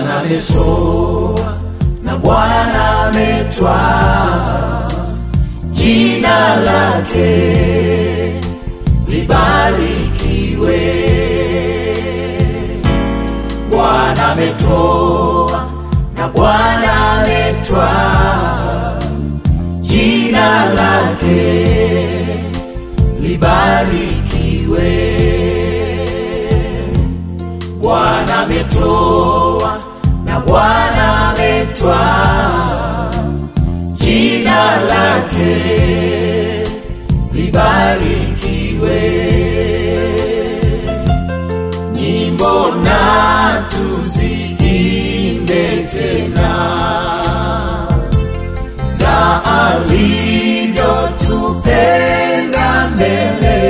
Bwana ametoa na Bwana ametwaa, jina lake lake libarikiwe. Nyimbo na tuziimbe tena. Za alivyotupenda mbele.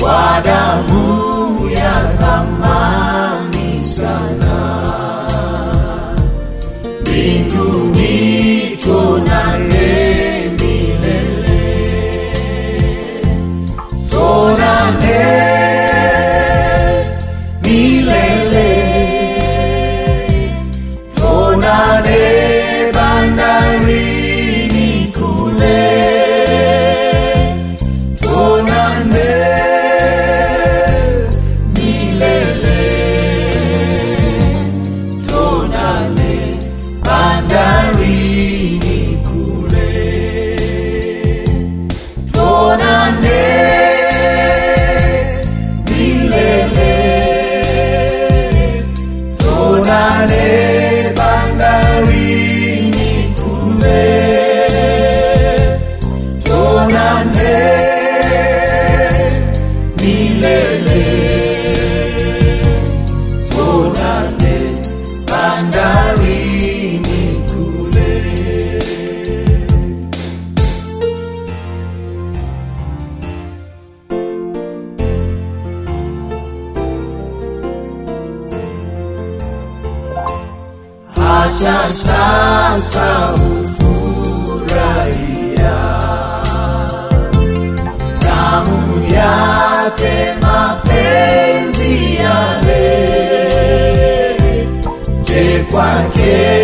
Kwa damu ya thamani sana. Mbinguni hata sasa hufurahia tamu yake mapenzi yale. Je kwake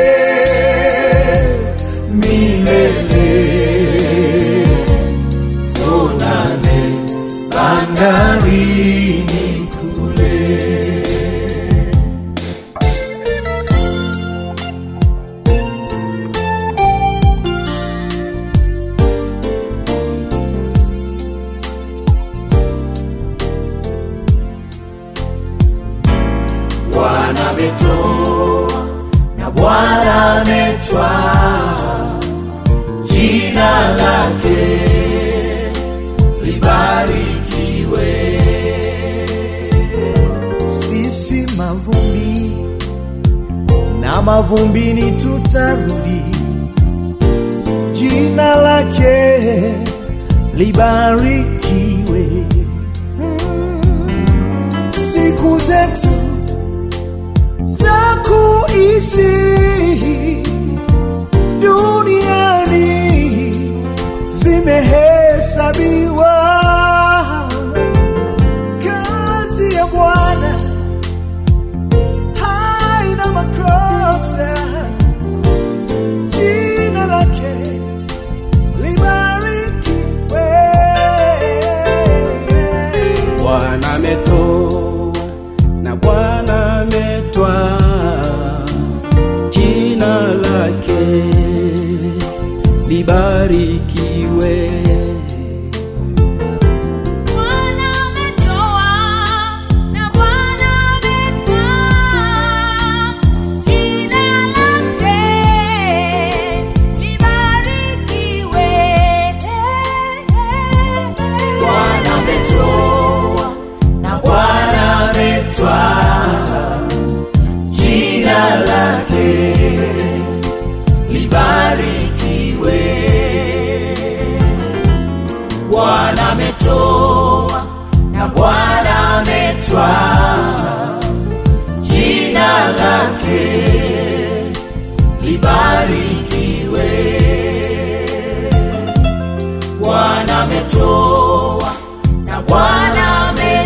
ametoa na Bwana ametwaa, jina lake libarikiwe. sisi mavumbi na mavumbini tutarudi, jina lake libarikiwe. Mm, Siku zetu za kuishi duniani zimehesabiwa bariki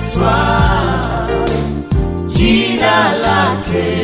toi, jina lake.